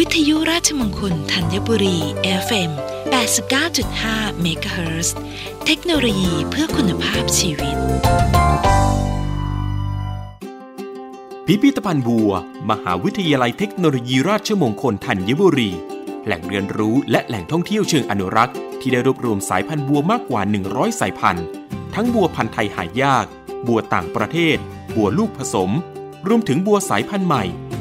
วิทยุราชมงคลธัญบุรี FM 89.5 MHz เทคโนโลยีเพื่อคุณภาพชีวิต พิพิธภัณฑ์บัว มหาวิทยาลัยเทคโนโลยีราชมงคลธัญบุรี แหล่งเรียนรู้และแหล่งท่องเที่ยวเชิงอนุรักษ์ ที่ได้รวบรวมสายพันธุ์บัวมากกว่า 100 สายพันธุ์ ทั้งบัวพันธุ์ไทยหายาก บัวต่างประเทศ บัวลูกผสม รวมถึงบัวสายพันธุ์ใหม่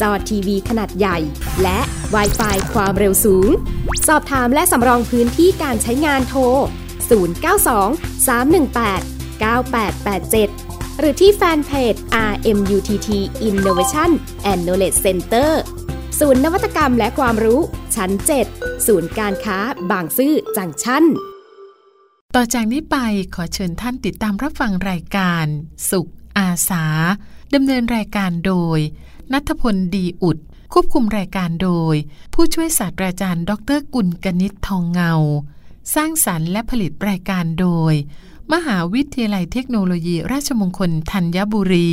จอทีวีขนาดใหญ่ และ w i ไฟความเร็วสูง สอบถามและสำรองพื้นที่การใช้งานโทร 092 318 9887 หรือที่แฟนเพจ RMUTT Innovation and Knowledge Center ศูนย์นวัตกรรมและความรู้ชั้น 7 ศูนย์การค้าบางซื่อจังชั้นต่อจากนี้ไปขอเชิญท่านติดตามรับฟังรายการ สุขอาสาดำเนินรายการโดย นัทพลดีอุด ควบคุมรายการโดย ผู้ช่วยศาสตราจารย์ ดรกุลกนิษฐ์ทองเงา สร้างสรรค์และผลิตรายการโดย มหาวิทยาลัยเทคโนโลยีราชมงคลธัญบุรี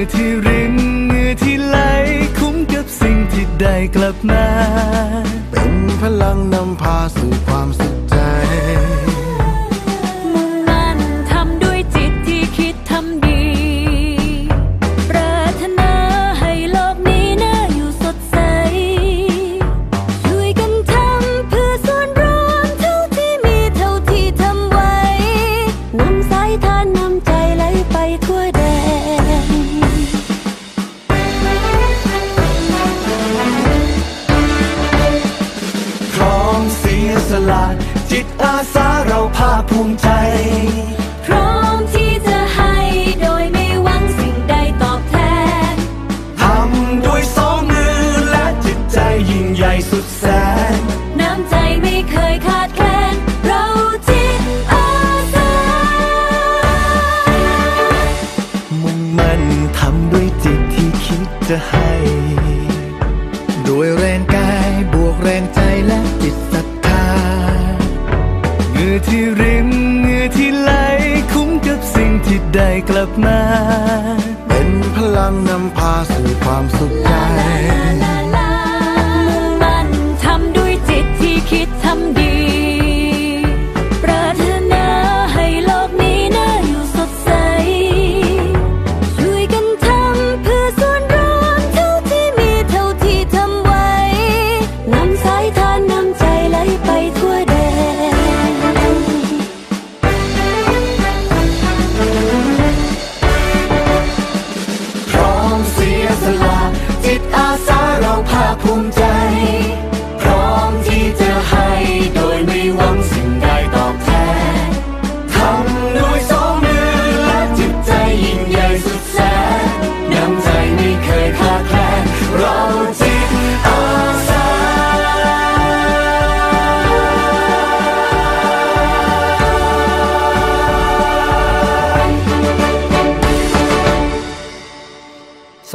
อที่รินเหงื่อที่ไหลคุ้มกับสิ่งที่ได้กลับมา เป็นพลังนำพาสู่ความสุขใจ ภาคภูมิใจ พร้อมที่จะให้โดยไม่หวังสิ่งใดตอบแทน ทำด้วยสองมือและจิตใจยิ่งใหญ่สุดแสน น้ำใจไม่เคยขาดแคลน เราจิตอาสา มุ่งมั่นทำด้วยจิตที่คิดจะให้ สู่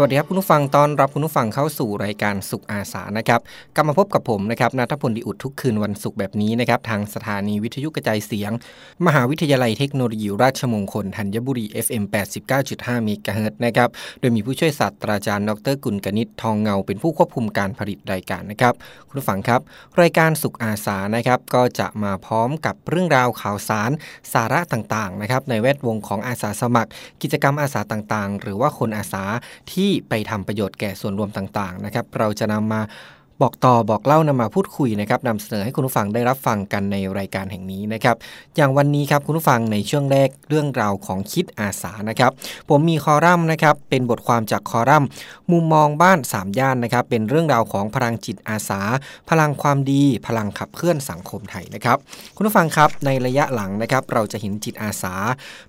วัสดีครับคุณผู้ฟังตอนรับคุณผู้ฟังเข้าสู่รายการสุขอาสานะครับกลับมาพบกับผมนะครับนัทพลดิอุดทุกคืนวันศุกร์แบบนี้นะครับทางสถานีวิทยุกระจายเสียง มหาวิทยาลัยเทคโนโลยีราชมงคลธัญบุรี FM 89.5 เมกะเฮิรตนะครับโดยมีผู้ช่วยศาสตราจารย์ดรกุลกนิษฐ์ทองเงาเป็นผู้ควบคุมการผลิตรายการนะครับคุณผู้ฟังครับ รายการสุขอาสานะครับก็จะมาพร้อมกับเรื่องราวข่าวสารสาระต่างๆนะครับในแวดวงของอาสาสมัคร กิจกรรมอาสาต่างๆ หรือว่าคนอาสาที่ไปทำประโยชน์แก่ส่วนรวมต่างๆนะครับเราจะนำมา บอกต่อบอกเล่านำมาพูดคุยนะครับนำเสนอให้คุณผู้ฟังได้รับฟังกันในรายการแห่งนี้นะครับอย่างวันนี้ครับคุณผู้ฟังในช่วงแรกเรื่องราวของคิดอาสานะครับ ผมมีคอลัมน์นะครับเป็นบทความจากคอลัมน์มุมมองบ้าน3ย่านนะครับเป็นเรื่องราวของพลังจิตอาสา พลังความดี พลังขับเคลื่อนสังคมไทยนะครับคุณผู้ฟังครับในระยะหลังนะครับเราจะเห็นจิตอาสา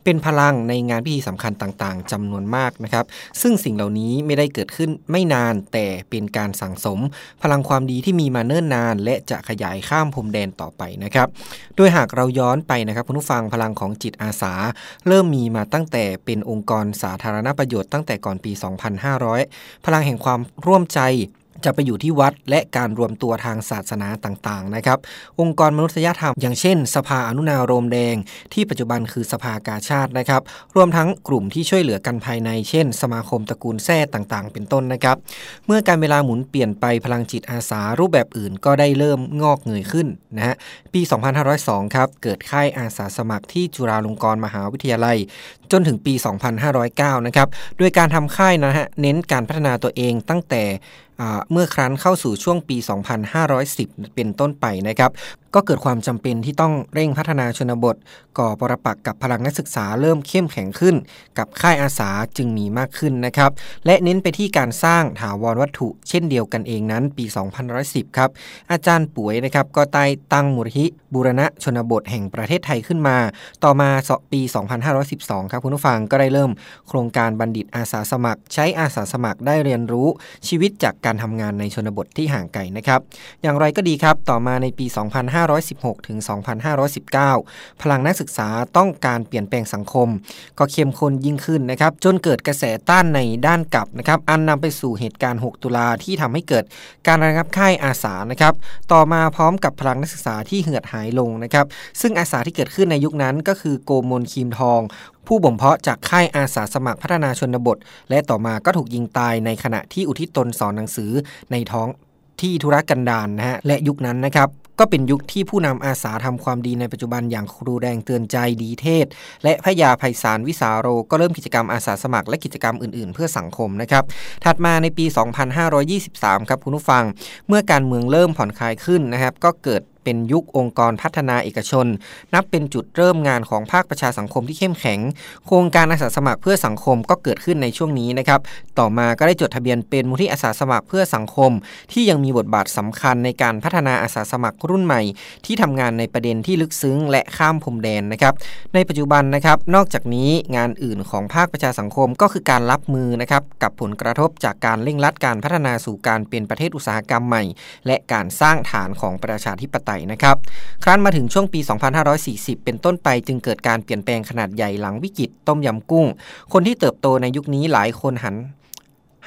เป็นพลังในงานพิธีสำคัญต่างๆจำนวนมากนะครับซึ่งสิ่งเหล่านี้ไม่ได้เกิดขึ้นไม่นานแต่เป็นการสั่งสมพลังความดีที่มีมาเนิ่นนาน และจะขยายข้ามพรมแดนต่อไปนะครับ โดยหากเราย้อนไปนะครับคุณผู้ฟังพลังของจิตอาสา เริ่มมีมาตั้งแต่เป็นองค์กรสาธารณประโยชน์ตั้งแต่ก่อนปี 2500 พลังแห่งความร่วมใจ จะไปอยู่ที่วัดและการรวมตัวทางศาสนาต่างๆ นะครับ องค์กรมนุษยธรรม อย่างเช่น สภาอนุนาโรมแดง ที่ปัจจุบันคือสภากาชาตินะครับ รวมทั้งกลุ่มที่ช่วยเหลือกันภายใน เช่น สมาคมตระกูลแท้ต่างๆ เป็นต้นนะครับ เมื่อการเวลาหมุนเปลี่ยนไปพลังจิตอาสารูปแบบอื่นก็ได้เริ่มงอกเงยขึ้นนะฮะ ปี 2502 ครับ เกิดค่ายอาสาสมัครที่จุฬาลงกรณ์มหาวิทยาลัยจนถึงปี 2509 นะครับ โดยการทำค่ายนะฮะ เน้นการพัฒนาตัวเองตั้งแต่เมื่อครั้นเข้าสู่ช่วงปี 2510 เป็นต้นไปนะครับ ก็เกิดความจำเป็นที่ต้องเร่งพัฒนาชนบท ก่อปรปักกับพลังนักศึกษาเริ่มเข้มแข็งขึ้น กับค่ายอาสาจึงมีมากขึ้นนะครับ และเน้นไปที่การสร้างถาวรวัตถุเช่นเดียวกันเองนั้นปี2510 ครับ อาจารย์ป่วยนะครับก็ได้ตั้งมูลนิธิบูรณะชนบทแห่งประเทศไทยขึ้นมา ต่อมาปี 2512 ครับคุณผู้ฟังก็ได้เริ่มโครงการบัณฑิตอาสาสมัคร ใช้อาสาสมัครได้เรียนรู้ชีวิตจากการทำงานในชนบทที่ห่างไกลนะครับ อย่างไรก็ดีครับต่อมาในปี 2516 ถึง 2519 พลังนักศึกษาต้องการเปลี่ยนแปลงสังคม ก็เข้มข้นยิ่งขึ้นนะครับ จนเกิดกระแสต้านในด้านกลับนะครับ อันนำไปสู่เหตุการณ์ 6 ตุลาที่ทำให้เกิดการระงับค่ายอาสานะครับ ต่อมาพร้อมกับพลังนักศึกษาที่เหือดหายลงนะครับ ซึ่งอาสาที่เกิดขึ้นในยุคนั้นก็คือโกมลคีมทอง ผู้บ่มเพาะจากค่ายอาสาสมัครพัฒนาชนบท และต่อมาก็ถูกยิงตายในขณะที่อุทิศตนสอนหนังสือในท้องที่ธุรกันดารนนะฮะและยุคนั้นนะครับก็เป็นยุคที่ผู้นำอาสาทำความดีในปัจจุบันอย่างครูแดงเตือนใจดีเทศ และพยาไพศาลวิสาโร ก็เริ่มกิจกรรมอาสาสมัครและกิจกรรมอื่นๆ เพื่อสังคมนะครับ ถัดมาในปี 2523 ครับคุณผู้ฟัง เมื่อการเมืองเริ่มผ่อนคลายขึ้นนะครับ ก็เกิด เป็นยุคองค์กรพัฒนาเอกชน นับเป็นจุดเริ่มงานของภาคประชาสังคมที่เข้มแข็ง โครงการอาสาสมัครเพื่อสังคมก็เกิดขึ้นในช่วงนี้นะครับ ต่อมาก็ได้จดทะเบียนเป็นมูลที่อาสาสมัครเพื่อสังคม ที่ยังมีบทบาทสำคัญในการพัฒนาอาสาสมัครรุ่นใหม่ ที่ทำงานในประเด็นที่ลึกซึ้ง และข้ามพรมแดนนะครับ ในปัจจุบันนะครับนอกจากนี้งานอื่นของภาคประชาสังคมก็คือการรับมือนะครับกับผลกระทบจากการเร่งรัดการพัฒนาสู่การเป็นประเทศอุตสาหกรรมใหม่ และการสร้างฐานของประชาธิปไตยนะครับ ครั้นมาถึงช่วงปี 2540 เป็นต้นไปจึงเกิดการเปลี่ยนแปลงขนาดใหญ่หลังวิกฤตต้มยำกุ้ง คนที่เติบโตในยุคนี้หลายคนหัน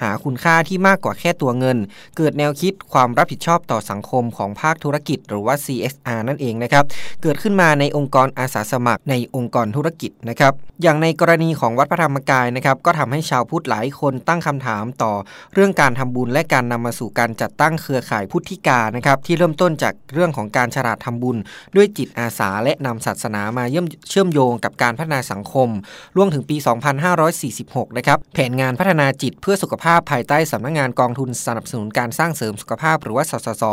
หาคุณค่าที่มากกว่าแค่ตัวเงิน เกิดแนวคิดความรับผิดชอบต่อสังคมของภาคธุรกิจ หรือว่า CSR นั่นเองนะครับ เกิดขึ้นมาในองค์กรอาสาสมัครในองค์กรธุรกิจนะครับ อย่างในกรณีของวัดพระธรรมกายนะครับ ก็ทำให้ชาวพุทธหลายคนตั้งคำถามต่อเรื่องการทำบุญและการนำมาสู่การจัดตั้งเครือข่ายพุทธิกานะครับที่เริ่มต้นจากเรื่องของการฉลาดทำบุญ ด้วยจิตอาสาและนำศาสนามาเยี่มเชื่อมโยงกับการพัฒนาสังคมรวมถึงปี 2546 นะครับแผนงานพัฒนาจิตเพื่อสุขภาพภายใต้สำนักงานกองทุนสนับสนุนการสร้างเสริมสุขภาพหรือว่าสสส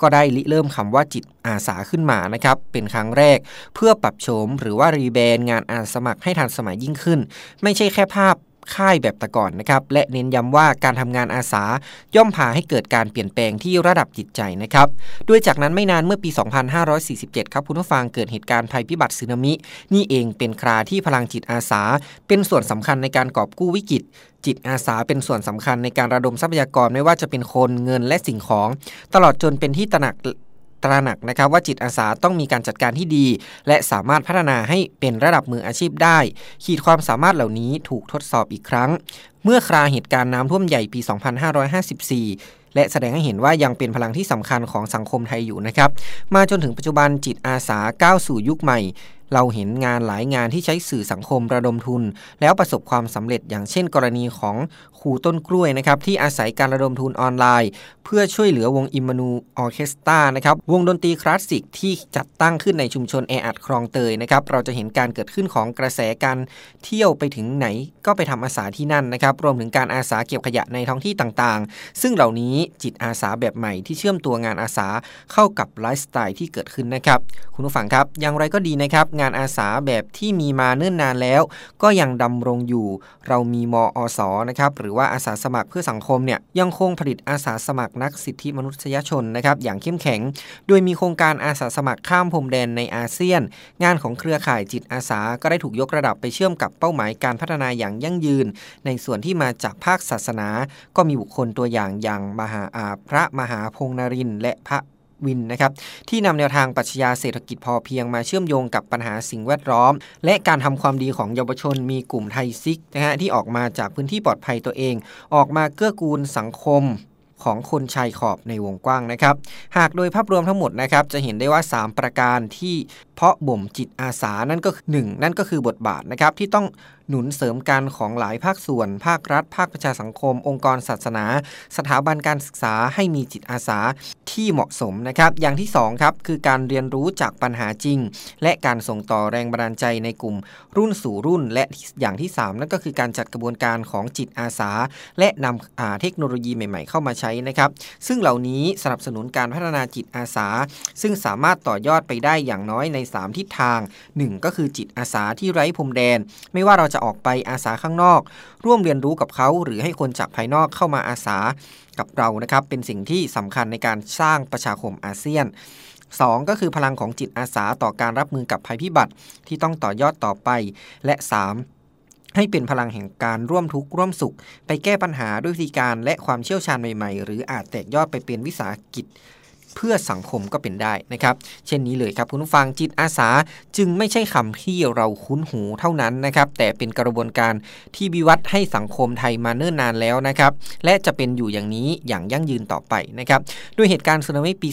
ก็ได้ริเริ่มคำว่าจิตอาสาขึ้นมานะครับเป็นครั้งแรก เพื่อปรับโฉมหรือว่ารีแบรนด์งานอาสาสมัครให้ทันสมัยยิ่งขึ้น ไม่ใช่แค่ภาพ ค่ายแบบแต่ก่อนนะครับและเน้นย้ำว่าการทำงานอาสาย่อมพาให้เกิดการเปลี่ยนแปลงที่ระดับจิตใจนะครับด้วยจากนั้นไม่นานเมื่อปี 2547 ครับคุณผู้ฟังเกิดเหตุการณ์ภัยพิบัติสึนามิ นี่เองเป็นคราที่พลังจิตอาสา เป็นส่วนสำคัญในการกอบกู้วิกฤตจิตอาสาเป็นส่วนสำคัญในการระดมทรัพยากรไม่ว่าจะเป็นคนเงินและสิ่งของ ตลอดจนเป็นที่ตระหนัก ตระหนักนะครับว่าจิตอาสาต้องมีการจัดการที่ดี และสามารถพัฒนาให้เป็นระดับมืออาชีพได้ ขีดความสามารถเหล่านี้ถูกทดสอบอีกครั้ง เมื่อคราเหตุการณ์น้ำท่วมใหญ่ปี 2554และแสดงให้เห็นว่ายังเป็นพลังที่สำคัญของสังคมไทยอยู่นะครับ มาจนถึงปัจจุบันจิตอาสาก้าวสู่ยุคใหม่เราเห็นงานหลายงานที่ใช้สื่อสังคมระดมทุน แล้วประสบความสำเร็จอย่างเช่นกรณีของครูต้นกล้วยนะครับที่อาศัยการระดมทุนออนไลน์ เพื่อช่วยเหลือวงอิมมานูออเคสตรานะครับวงดนตรีคลาสสิกที่จัดตั้งขึ้นในชุมชนแออัดคลองเตยนะครับเราจะเห็นการเกิดขึ้นของกระแสการเที่ยวไปถึงไหนก็ไปทำอาสาที่นั่นนะครับรวมถึงการอาสาเก็บขยะในท้องที่ต่างๆ ซึ่งเหล่านี้จิตอาสาแบบใหม่ที่เชื่อมตัวงานอาสาเข้ากับไลฟ์สไตล์ที่เกิดขึ้นนะครับคุณผู้ฟังครับอย่างไรก็ดีนะครับงานอาสาแบบที่มีมาเนิ่นนานแล้ว ก็ยังดำรงอยู่ เรามีมอสนะครับหรือว่าอาสาสมัครเพื่อสังคมเนี่ยยังคงผลิตอาสาสมัครนักสิทธิมนุษยชนนะครับอย่างเข้มแข็ง โดยมีโครงการอาสาสมัครข้ามพรมแดนในอาเซียน งานของเครือข่ายจิตอาสาก็ได้ถูกยกระดับไปเชื่อมกับเป้าหมายการพัฒนาอย่างยั่งยืน ในส่วนที่มาจากภาคศาสนา ก็มีบุคคลตัวอย่างอย่างมหาอาพระมหาพงนรินและพระ วินนะครับที่นำแนวทางปรัชญาเศรษฐกิจพอเพียงมาเชื่อมโยงกับปัญหาสิ่งแวดล้อม และการทำความดีของเยาวชนมีกลุ่มไทยซิกนะฮะที่ออกมาจากพื้นที่ปลอดภัยตัวเอง ออกมาเกื้อกูลสังคมของคนชายขอบในวงกว้างนะครับ หากโดยภาพรวมทั้งหมดนะครับ จะเห็นได้ว่า 3 ประการที่เพาะบ่มจิตอาสานั่นก็หนึ่งนั่นก็คือบทบาทนะครับที่ต้อง หนุนเสริมกันของหลายภาคส่วน ภาครัฐ ภาคประชาสังคม องค์กรศาสนา สถาบันการศึกษาให้มีจิตอาสาที่เหมาะสมนะครับ อย่างที่2ครับคือการเรียนรู้จากปัญหาจริง และการส่งต่อแรงบันดาลใจในกลุ่ม รุ่นสู่รุ่น และอย่างที่ 3 นั่นก็คือการจัดกระบวนการของจิตอาสา และนำเทคโนโลยีใหม่ ๆ เข้ามาใช้นะครับ ซึ่งเหล่านี้สนับสนุนการพัฒนาจิตอาสา ซึ่งสามารถต่อยอดไปได้อย่างน้อยใน 3 ทิศทาง 1 ก็คือจิตอาสาที่ไร้พรมแดน ไม่ว่าเราจะะออกไปอาสาข้างนอก ร่วมเรียนรู้กับเขาหรือให้คนจากภายนอกเข้ามาอาสากับเรานะครับ เป็นสิ่งที่สำคัญในการสร้างประชาคมอาเซียน 2 ก็คือพลังของจิตอาสาต่อการรับมือกับภัยพิบัติที่ต้องต่อยอดต่อไป และ 3 ให้เป็นพลังแห่งการร่วมทุกข์ร่วมสุข ไปแก้ปัญหาด้วยวิธีการและความเชี่ยวชาญใหม่ ๆ หรืออาจแตกยอดไปเป็นวิสาหกิจ เพื่อสังคมก็เป็นได้นะครับ เช่นนี้เลยครับคุณผู้ฟังจิตอาสาจึงไม่ใช่คำที่เราคุ้นหูเท่านั้นนะครับแต่เป็นกระบวนการที่วิวัฒน์ให้สังคมไทยมาเนิ่นนานแล้วนะครับและจะเป็นอยู่อย่างนี้อย่างยั่งยืนต่อไปนะครับด้วยเหตุการณ์สึนามิปี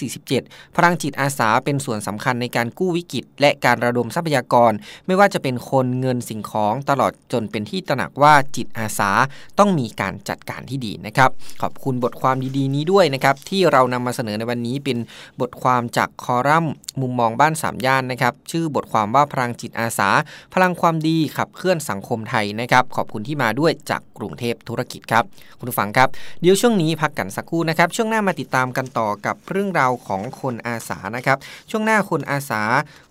2547 พลังจิตอาสาเป็นส่วนสำคัญในการกู้วิกฤต และการระดมทรัพยากร ไม่ว่าจะเป็นคนเงินสิ่งของตลอดจนเป็นที่ตระหนักว่าจิตอาสาต้องมีการจัดการที่ดีนะครับขอบคุณบทความดีๆ นี้ด้วยนะครับที่เรานำมาเสนอในวันนี้เป็นบทความจากคอลัมน์มุมมองบ้านสามย่านนะครับชื่อบทความว่าพลังจิตอาสา พลังความดีขับเคลื่อนสังคมไทยนะครับขอบคุณที่มาด้วยจากกรุงเทพธุรกิจครับคุณผู้ฟังครับเดี๋ยวช่วงนี้พักกันสักครู่นะครับช่วงหน้ามาติดตามกันต่อกับเรื่องราวของคนอาสานะครับช่วงหน้าคนอาสา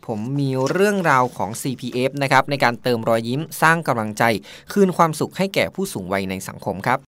ผมมีเรื่องราวของ CPF นะครับในการเติมรอยยิ้มสร้างกำลังใจ คืนความสุขให้แก่ผู้สูงวัยในสังคมครับ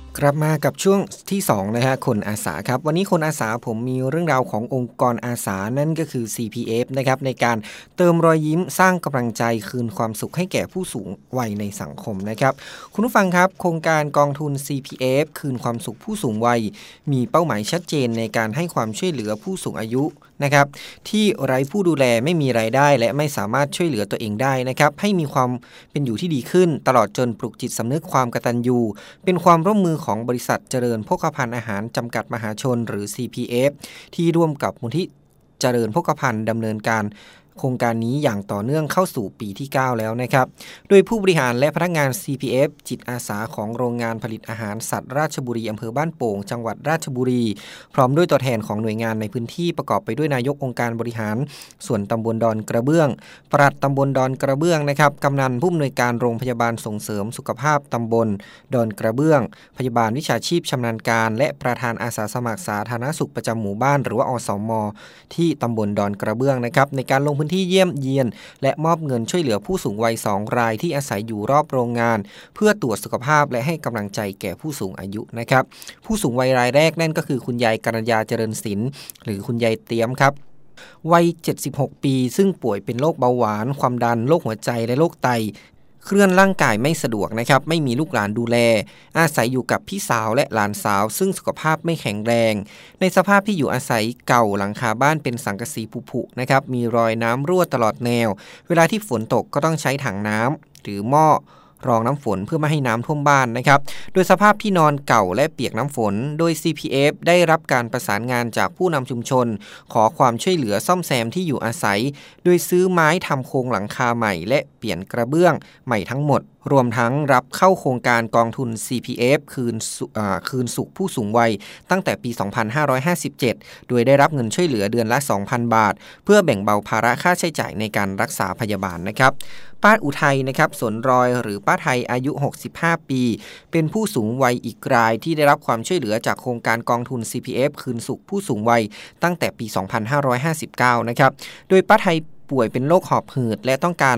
กลับมากับช่วงที่2นะฮะคนอาสาครับ วันนี้คนอาสาผมมีเรื่องราวขององค์กรอาสานั่นก็คือ CPF นะครับในการเติมรอยยิ้มสร้างกำลังใจคืนความสุขให้แก่ผู้สูงวัยในสังคมนะครับคุณผู้ฟังครับ โครงการกองทุน CPF คืนความสุขผู้สูงวัย มีเป้าหมายชัดเจนในการให้ความช่วยเหลือผู้สูงอายุนะครับที่ไร้ผู้ดูแลไม่มีไรายได้ และไม่สามารถช่วยเหลือตัวเองได้นะครับให้มีความเป็นอยู่ที่ดีขึ้น ตลอดจนปลุกจิตสำนึกความกตัญญูเป็นความร่วมมือของบริษัทเจริญโภคภัณฑ์อาหารจำกัดมหาชนหรือ CPF ที่ร่วมกับมูลที่เจริญโภคภัณฑ์ดำเนินการ โครงการนี้อย่างต่อเนื่องเข้าสู่ปีที่ 9 แล้วนะครับ โดยผู้บริหารและพนักงาน CPF จิตอาสาของโรงงานผลิตอาหารสัตว์ราชบุรีอำเภอบ้านโป่ง จังหวัดราชบุรี พร้อมด้วยตัวแทนของหน่วยงานในพื้นที่ประกอบไปด้วยนายกองค์การบริหาร ส่วนตำบลดอนกระเบื้อง ปลัดตำบลดอนกระเบื้องนะครับกำนันผู้อำนวยการโรงพยาบาลส่งเสริมสุขภาพตำบลดอนกระเบื้อง พยาบาลวิชาชีพชำนาญการ และประธานอาสาสมัครสาธารณสุขประจำหมู่บ้าน หรือว่าอสมที่ตำบลดอนกระเบื้องนะครับในการลงพื้นที่เยี่ยมเยียน และมอบเงินช่วยเหลือผู้สูงวัย2รายที่อาศัยอยู่รอบโรงงาน เพื่อตรวจสุขภาพและให้กำลังใจแก่ผู้สูงอายุนะครับ ผู้สูงวัยรายแรกนั่นก็คือคุณยายกัญญาเจริญศิลป์หรือคุณยายเตี้ยมครับวัย 76 ปี ซึ่งป่วยเป็นโรคเบาหวาน ความดัน โรคหัวใจ และโรคไต เคลื่อนร่างกายไม่สะดวกนะครับไม่มีลูกหลานดูแล อาศัยอยู่กับพี่สาวและหลานสาว ซึ่งสุขภาพไม่แข็งแรง ในสภาพที่อยู่อาศัยเก่าหลังคาบ้านเป็นสังกะสีผุๆนะครับมีรอยน้ำรั่วตลอดแนว เวลาที่ฝนตกก็ต้องใช้ถังน้ำหรือหม้อ รองน้ำฝนเพื่อไม่ให้น้ำท่วมบ้านนะครับ โดยสภาพที่นอนเก่าและเปียกน้ำฝน โดย CPF ได้รับการประสานงานจากผู้นำชุมชน ขอความช่วยเหลือซ่อมแซมที่อยู่อาศัย โดยซื้อไม้ทำโครงหลังคาใหม่ และเปลี่ยนกระเบื้องใหม่ทั้งหมด รวมทั้งรับเข้าโครงการกองทุน CPF คืนสุอ่าคืนสุขผู้สูงวัย ตั้งแต่ปี 2557 โดยได้รับเงินช่วยเหลือเดือนละ 2,000 บาท เพื่อแบ่งเบาภาระค่าใช้จ่ายในการรักษาพยาบาลนะครับ ป้าอุทัยนะครับสนรอยหรือป้าไทยอายุ 65 ปี เป็นผู้สูงวัยอีกรายที่ได้รับความช่วยเหลือจากโครงการกองทุน CPF คืนสุขผู้สูงวัยตั้งแต่ปี 2559 นะครับ โดยป้าไทยป่วยเป็นโรคหอบหืดและต้องการ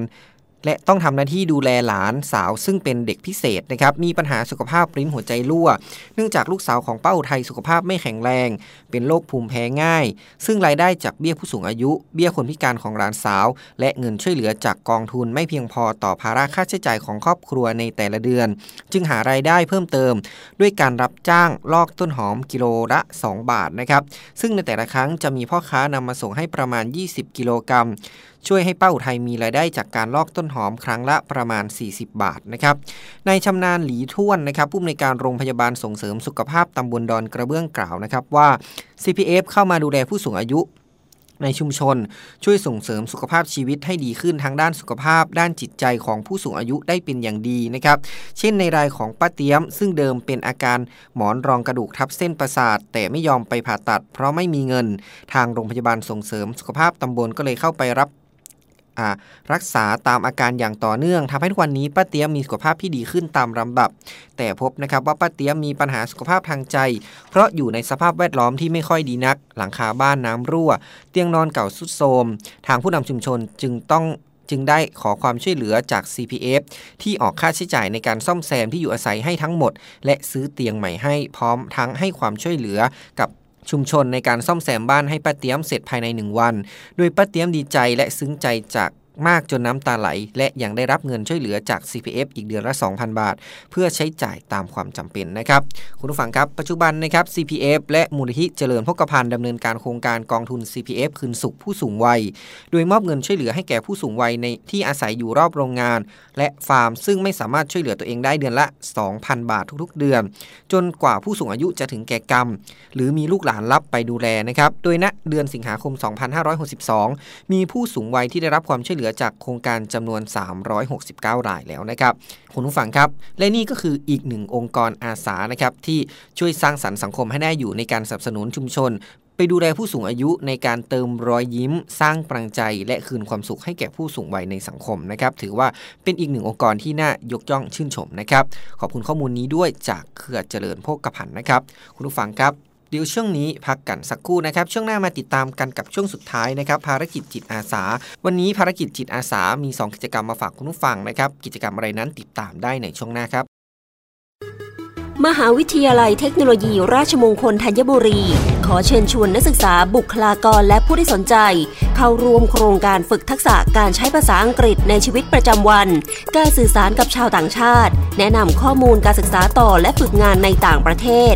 และต้องทำหน้าที่ดูแลหลานสาวซึ่งเป็นเด็กพิเศษนะครับมีปัญหาสุขภาพริ้นหัวใจรั่ว เนื่องจากลูกสาวของป้าอุทัยสุขภาพไม่แข็งแรง เป็นโรคภูมิแพ้ง่าย ซึ่งรายได้จากเบี้ยผู้สูงอายุ เบี้ยคนพิการของหลานสาว และเงินช่วยเหลือจากกองทุนไม่เพียงพอต่อภาระค่าใช้จ่ายของครอบครัวในแต่ละเดือน จึงหารายได้เพิ่มเติม ด้วยการรับจ้างลอกต้นหอมกิโลละ 2 บาทนะครับซึ่งในแต่ละครั้งจะมีพ่อค้านำมาส่งให้ประมาณ 20 กิโลกรัม ช่วยให้ป้าอุทัยมีรายได้จากการลอกต้นหอมครั้งละประมาณ 40 บาทนะครับนายชำนาญหลีท่วนนะครับผู้อำนวยการโรงพยาบาลส่งเสริมสุขภาพตำบลดอนกระเบื้องกล่าวนะครับว่า CPF เข้ามาดูแลผู้สูงอายุในชุมชนช่วยส่งเสริมสุขภาพชีวิตให้ดีขึ้นทั้งด้านสุขภาพ ด้านจิตใจของผู้สูงอายุได้เป็นอย่างดีนะครับ เช่นในรายของป้าเตี้ยม ซึ่งเดิมเป็นอาการหมอนรองกระดูกทับเส้นประสาท แต่ไม่ยอมไปผ่าตัด เพราะไม่มีเงิน ทางโรงพยาบาลส่งเสริมสุขภาพตำบลก็เลยเข้าไปรับ รักษาตามอาการอย่างต่อเนื่องทำให้ทุกวันนี้ป้าเตี้ยมีสุขภาพที่ดีขึ้นตามลำดับ แต่พบนะครับว่าป้าเตี้ยมีปัญหาสุขภาพทางใจ เพราะอยู่ในสภาพแวดล้อมที่ไม่ค่อยดีนัก หลังคาบ้านน้ำรั่ว เตียงนอนเก่าสุดโทรมทางผู้นำชุมชนจึงต้องจึงได้ขอความช่วยเหลือจาก CPF ที่ออกค่าใช้จ่ายในการซ่อมแซมที่อยู่อาศัยให้ทั้งหมด และซื้อเตียงใหม่ให้พร้อมทั้งให้ความช่วยเหลือกับ ชุมชนในการซ่อมแซมบ้านให้ป้าเตี้ยมเสร็จภายในหนึ่งวัน โดยป้าเตี้ยมดีใจและซึ้งใจจาก มากจนน้ำตาไหล และยังได้รับเงินช่วยเหลือจาก CPF อีกเดือนละ 2,000 บาท เพื่อใช้จ่ายตามความจำเป็นนะครับ คุณผู้ฟังครับ ปัจจุบันนะครับ CPF และมูลนิธิเจริญพกพันดำเนินการโครงการกองทุน CPF คืนสุขผู้สูงวัย โดยมอบเงินช่วยเหลือให้แก่ผู้สูงวัยในที่อาศัยอยู่รอบโรงงาน และฟาร์ม ซึ่งไม่สามารถช่วยเหลือตัวเองได้เดือนละ 2,000 บาททุกๆ เดือน จนกว่าผู้สูงอายุจะถึงแก่กรรม หรือมีลูกหลานรับไปดูแลนะครับ โดยณเดือนสิงหาคม 2562 มีผู้สูงวัยที่ได้รับความช่วยเหลือลือจากโครงการจำนวน 369 รายแล้วนะครับคุณผู้ฟังครับ และนี่ก็คืออีกหนึ่งองค์กรอาสานะครับที่ช่วยสร้างสรรค์สังคมให้ได้อยู่ในการสนับสนุนชุมชนไปดูแลผู้สูงอายุในการเติมรอยยิ้ม สร้างกำลังใจ และคืนความสุขให้แก่ผู้สูงวัยในสังคมนะครับ ถือว่าเป็นอีกหนึ่งองค์กรที่น่ายกย่องชื่นชมนะครับ ขอบคุณข้อมูลนี้ด้วยจากเครือเจริญโภคภัณฑ์นะครับ คุณผู้ฟังครับ เดี๋ยวช่วงนี้พักกันสักครู่นะครับ ช่วงหน้ามาติดตามกันกับช่วงสุดท้ายนะครับ ภารกิจจิตอาสา วันนี้ภารกิจจิตอาสา มี 2 กิจกรรมมาฝากคุณผู้ฟังนะครับ กิจกรรมอะไรนั้นติดตามได้ในช่วงหน้าครับ มหาวิทยาลัยเทคโนโลยี ราชมงคลธัญบุรี ขอเชิญชวนนักศึกษาบุคลากรและผู้ที่สนใจ เข้าร่วมโครงการฝึกทักษะการใช้ภาษาอังกฤษในชีวิตประจำวัน การสื่อสารกับชาวต่างชาติ แนะนำข้อมูลการศึกษาต่อและฝึกงานในต่างประเทศ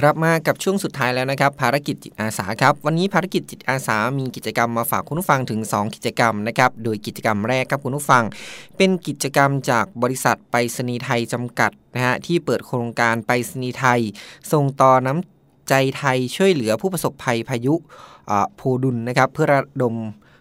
กลับมากับช่วงสุดท้ายแล้วนะครับ ภารกิจจิตอาสาครับ วันนี้ภารกิจจิตอาสามีกิจกรรมมาฝากคุณผู้ฟังถึง 2 กิจกรรมนะครับ โดยกิจกรรมแรกครับคุณผู้ฟัง เป็นกิจกรรมจากบริษัทไปรษณีย์ไทยจำกัดนะฮะที่เปิดโครงการไปรษณีย์ไทย ส่งต่อน้ำใจไทยช่วยเหลือผู้ประสบภัยพายุอ่าโพดุลนะครับเพื่อระดม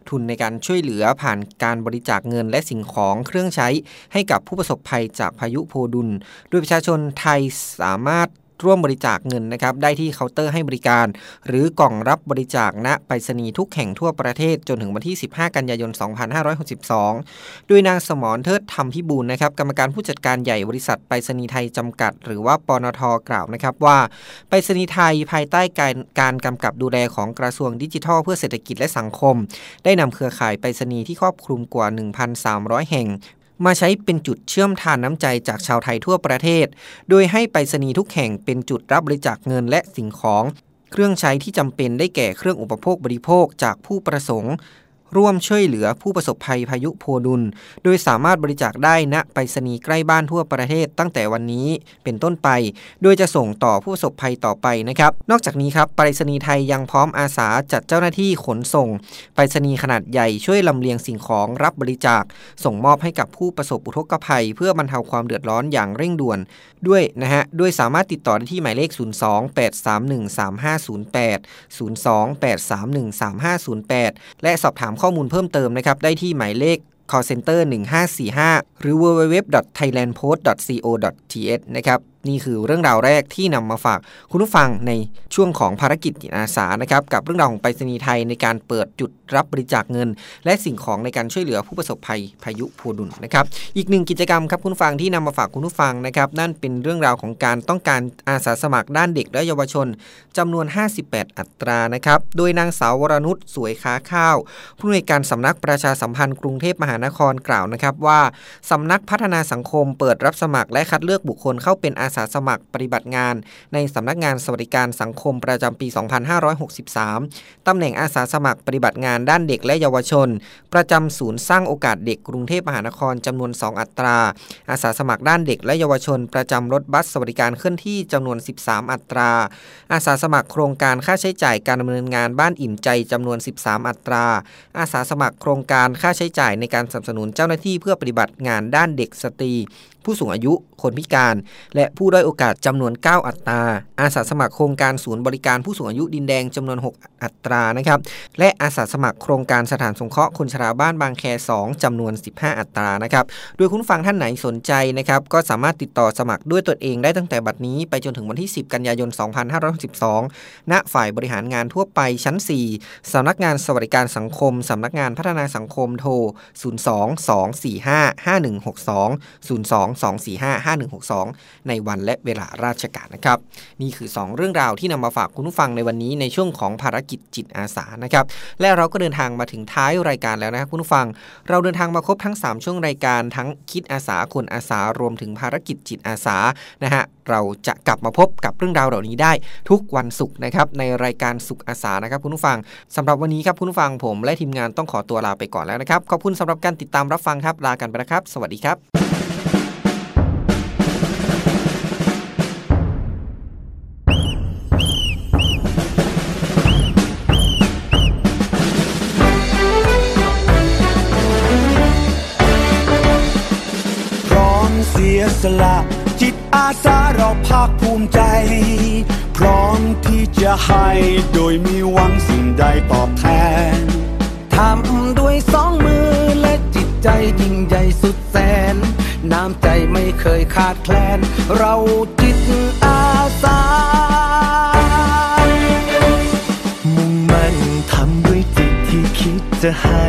ทุนในการช่วยเหลือผ่านการบริจาคเงินและสิ่งของเครื่องใช้ให้กับผู้ประสบภัยจากพายุโพดุล โดยประชาชนไทยสามารถ ร่วมบริจาคเงินนะครับได้ที่เคาน์เตอร์ให้บริการ หรือกล่องรับบริจาคณไปรษณีย์ทุกแห่งทั่วประเทศจนถึงวันที่ 15 กันยายน 2562 โดยนางสมรเทิดธรรมพิบูลนะครับกรรมการผู้จัดการใหญ่บริษัทไปรษณีย์ไทยจำกัด หรือว่าปนทกล่าวนะครับว่าไปรษณีย์ไทยภายใต้การการกำกับดูแลของกระทรวงดิจิทัล เพื่อเศรษฐกิจและสังคม ได้นำเครือข่ายไปรษณีย์ที่ครอบคลุมกว่า 1,300 แห่ง มาใช้เป็นจุดเชื่อมทานน้ำใจจากชาวไทยทั่วประเทศ โดยให้ไปรษณีย์ทุกแห่งเป็นจุดรับบริจาคเงินและสิ่งของ เครื่องใช้ที่จำเป็นได้แก่เครื่องอุปโภคบริโภคจากผู้ประสงค์ ร่วมช่วยเหลือผู้ประสบภัยพายุโพดุล โดยสามารถบริจาคได้ณไปรษณีย์ใกล้บ้านทั่วประเทศตั้งแต่วันนี้เป็นต้นไป โดยจะส่งต่อผู้ประสบภัยต่อไปนะครับ นอกจากนี้ครับไปรษณีย์ไทยยังพร้อมอาสาจัดเจ้าหน้าที่ขนส่ง ไปรษณีย์ขนาดใหญ่ช่วยลำเลียงสิ่งของรับบริจาค ส่งมอบให้กับผู้ประสบอุทกภัย เพื่อบรรเทาความเดือดร้อนอย่างเร่งด่วน ด้วยนะฮะด้วยสามารถติดต่อได้ที่หมายเลข 02-831-3508 02-831-3508 และสอบถามข้อมูลเพิ่มเติมนะครับได้ที่หมายเลข call center 1545 หรือ www.thailandpost.co.th นะครับ นี่คือเรื่องราวแรกที่นำมาฝากคุณผู้ฟังในช่วงของภารกิจจิตอาสานะครับกับเรื่องราวของไปรษณีย์ไทยในการเปิดจุดรับบริจาคเงิน และสิ่งของในการช่วยเหลือผู้ประสบภัยพายุโพดุลนะครับอีกหนึ่งกิจกรรมครับคุณผู้ฟังที่นำมาฝากคุณผู้ฟังนะครับนั่นเป็นเรื่องราวของการต้องการอาสาสมัครด้านเด็กและเยาวชนจำนวน 58 อัตรานะครับโดยนางสาววรนุชสวยค้าข้าว ผู้อำนวยการสำนักประชาสัมพันธ์กรุงเทพมหานครกล่าวนะครับว่าสำนักพัฒนาสังคมเปิดรับสมัครและคัดเลือกบุคคลเข้าเป็นอาาสมัครปฏิบัติงาน ในสำนักงานสวัสดิการสังคมประจำปี 2563 ตำแหน่งอาสาสมัครปฏิบัติงานด้านเด็กและเยาวชน ประจำศูนย์สร้างโอกาสเด็กกรุงเทพมหานครจำนวน 2 อัตรา อาสาสมัครด้านเด็กและเยาวชน ประจำรถบัสสวัสดิการเคลื่อนที่จำนวน 13 อัตรา อาสาสมัครโครงการค่าใช้จ่ายการดำเนินงานบ้านอิ่มใจจำนวน 13 อัตรา อาสาสมัครโครงการค่าใช้จ่ายในการสนับสนุนเจ้าหน้าที่เพื่อปฏิบัติงานด้านเด็กสตรี ผู้สูงอายุ คนพิการ และผู้ด้อยโอกาสจำนวน 9 อัตรา อาสาสมัครโครงการศูนย์บริการผู้สูงอายุดินแดงจำนวน 6 อัตรานะครับ และอาสาสมัครโครงการสถานสงเคราะห์คนชราบ้านบางแค 2จำนวน 15 อัตรานะครับโดยคุณฟังท่านไหนสนใจนะครับก็สามารถติดต่อสมัครด้วยตนเองได้ตั้งแต่บัดนี้ไปจนถึงวันที่ 10 กันยายน 2562 ณ ฝ่ายบริหารงานทั่วไปชั้น 4สำนักงานสวัสดิการสังคมสำนักงานพัฒนาสังคมโทร 02-245-5162 02-245-5162 ในวันและเวลาราชการนะครับ นี่คือ 2 เรื่องราวที่นำมาฝากคุณผู้ฟังในวันนี้ในช่วงของภารกิจจิตอาสานะครับ และเราก็เดินทางมาถึงท้ายรายการแล้วนะครับคุณผู้ฟัง เราเดินทางมาครบทั้ง 3 ช่วงรายการทั้งคิดอาสาคนอาสารวมถึงภารกิจจิตอาสานะฮะเราจะกลับมาพบกับเรื่องราวเหล่านี้ได้ ทุกวันศุกร์นะครับในรายการสุขอาสานะครับคุณผู้ฟังสำหรับวันนี้ครับคุณผู้ฟังผม และทีมงานต้องขอตัวลาไปก่อนแล้วนะครับ ขอบคุณสำหรับการติดตามรับฟังครับลากันไปนะครับ สวัสดีครับ ให้โดยมีหวังสิ่งใดตอบแทน ทำด้วยสองมือและจิตใจยิ่งใหญ่สุดแสน น้ำใจไม่เคยขาดแคลน เราจิตอาสา มุ่งมั่นทำด้วยจิตที่คิดจะให้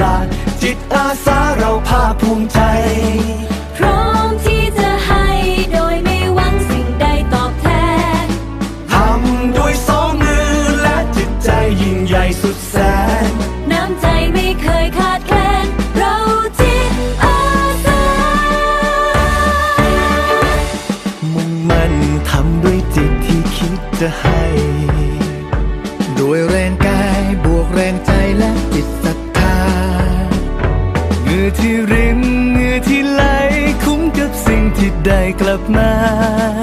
ลาด จิตอาสาเราภาคภูมิใจ ไ